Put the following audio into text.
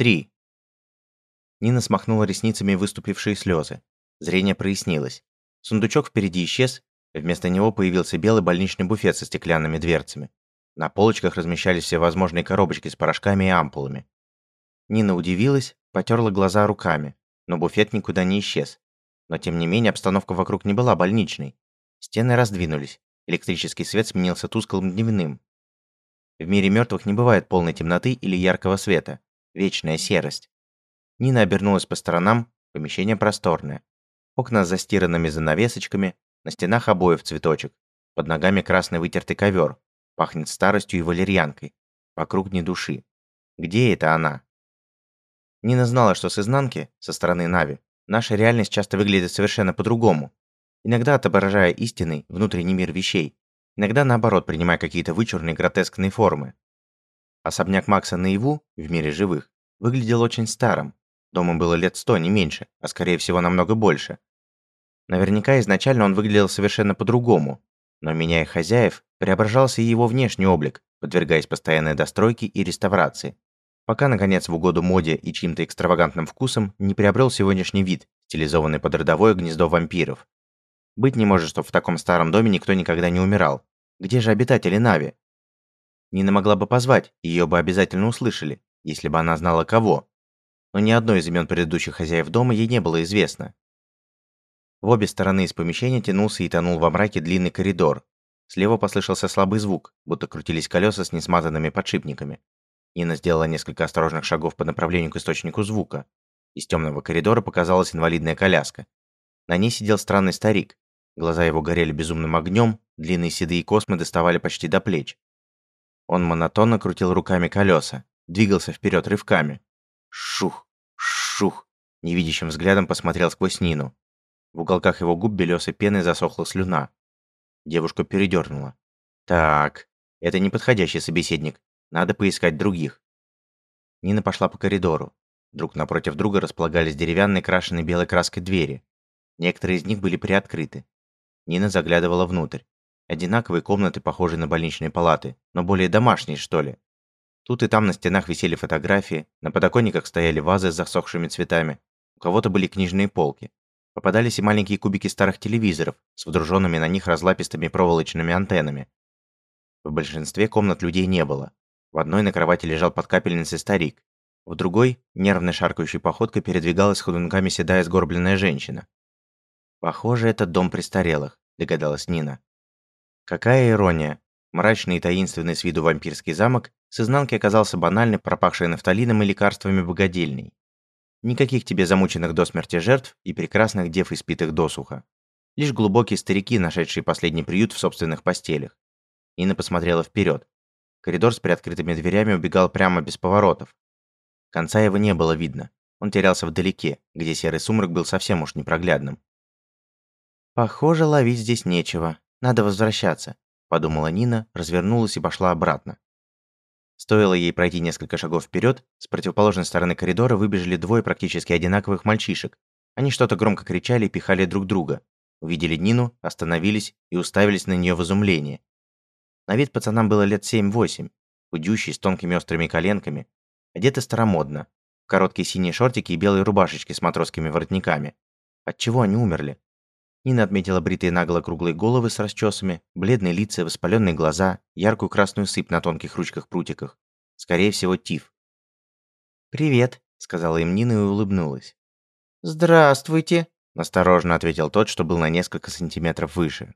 Три. Нина смахнула ресницами выступившие слезы. Зрение прояснилось. Сундучок впереди исчез, вместо него появился белый больничный буфет со стеклянными дверцами. На полочках размещались все возможные коробочки с порошками и ампулами. Нина удивилась, потерла глаза руками, но буфет никуда не исчез. Но тем не менее обстановка вокруг не была больничной. Стены раздвинулись, электрический свет сменился тусклым дневным. В мире мертвых не бывает полной темноты или яркого света, вечная серость. Нина обернулась по сторонам, помещение просторное. Окна с застиранными занавесочками, на стенах обои в цветочек, под ногами красный вытертый ковер, пахнет старостью и валерьянкой. Вокруг ни души. Где это она? Нина знала, что с изнанки, со стороны Нави, наша реальность часто выглядит совершенно по-другому. Иногда отображая истинный, внутренний мир вещей, иногда наоборот принимая какие-то вычурные гротескные формы. Особняк Макса наяву, в мире живых, выглядел очень старым. Дому было лет сто, не меньше, а скорее всего намного больше. Наверняка изначально он выглядел совершенно по-другому, но меняя хозяев, преображался и его внешний облик, подвергаясь постоянной достройке и реставрации. Пока, наконец, в угоду моде и чьим-то экстравагантным вкусам не приобрел сегодняшний вид, стилизованный под родовое гнездо вампиров. Быть не может, что в таком старом доме никто никогда не умирал. Где же обитатели Нави? Нина могла бы позвать, ее бы обязательно услышали, если бы она знала кого. Но ни одно из имен предыдущих хозяев дома ей не было известно. В обе стороны из помещения тянулся и тонул во мраке длинный коридор. Слева послышался слабый звук, будто крутились колеса с несмазанными подшипниками. Нина сделала несколько осторожных шагов по направлению к источнику звука. Из темного коридора показалась инвалидная коляска. На ней сидел странный старик. Глаза его горели безумным огнем, длинные седые космы доставали почти до плеч. Он монотонно крутил руками колеса, двигался вперед рывками. Шух, шух. Невидящим взглядом посмотрел сквозь Нину. В уголках его губ белесой пеной засохла слюна. Девушка передернула. Так, это неподходящий собеседник. Надо поискать других. Нина пошла по коридору. Друг напротив друга располагались деревянные крашеные белой краской двери. Некоторые из них были приоткрыты. Нина заглядывала внутрь. Одинаковые комнаты, похожие на больничные палаты, но более домашние, что ли. Тут и там на стенах висели фотографии, на подоконниках стояли вазы с засохшими цветами, у кого-то были книжные полки. Попадались и маленькие кубики старых телевизоров с вдруженными на них разлапистыми проволочными антеннами. В большинстве комнат людей не было. В одной на кровати лежал под капельницей старик. В другой, нервной шаркающей походкой, передвигалась ходунками седая сгорбленная женщина. «Похоже, это дом престарелых», – догадалась Нина. Какая ирония. Мрачный и таинственный с виду вампирский замок с изнанки оказался банальный, пропахший нафталином и лекарствами богадельней. Никаких тебе замученных до смерти жертв и прекрасных дев, испитых досуха. Лишь глубокие старики, нашедшие последний приют в собственных постелях. Нина посмотрела вперед. Коридор с приоткрытыми дверями убегал прямо без поворотов. Конца его не было видно. Он терялся вдалеке, где серый сумрак был совсем уж непроглядным. «Похоже, ловить здесь нечего. Надо возвращаться», – подумала Нина, развернулась и пошла обратно. Стоило ей пройти несколько шагов вперед, с противоположной стороны коридора выбежали двое практически одинаковых мальчишек. Они что-то громко кричали и пихали друг друга. Увидели Нину, остановились и уставились на нее в изумлении. На вид пацанам было лет 7-8, худющий, с тонкими острыми коленками, одеты старомодно, в короткие синие шортики и белые рубашечки с матросскими воротниками. Отчего они умерли? Нина отметила бритые наголо круглые головы с расчесами, бледные лица, воспаленные глаза, яркую красную сыпь на тонких ручках-прутиках. Скорее всего, тиф. «Привет», — сказала им Нина и улыбнулась. «Здравствуйте», — осторожно ответил тот, что был на несколько сантиметров выше.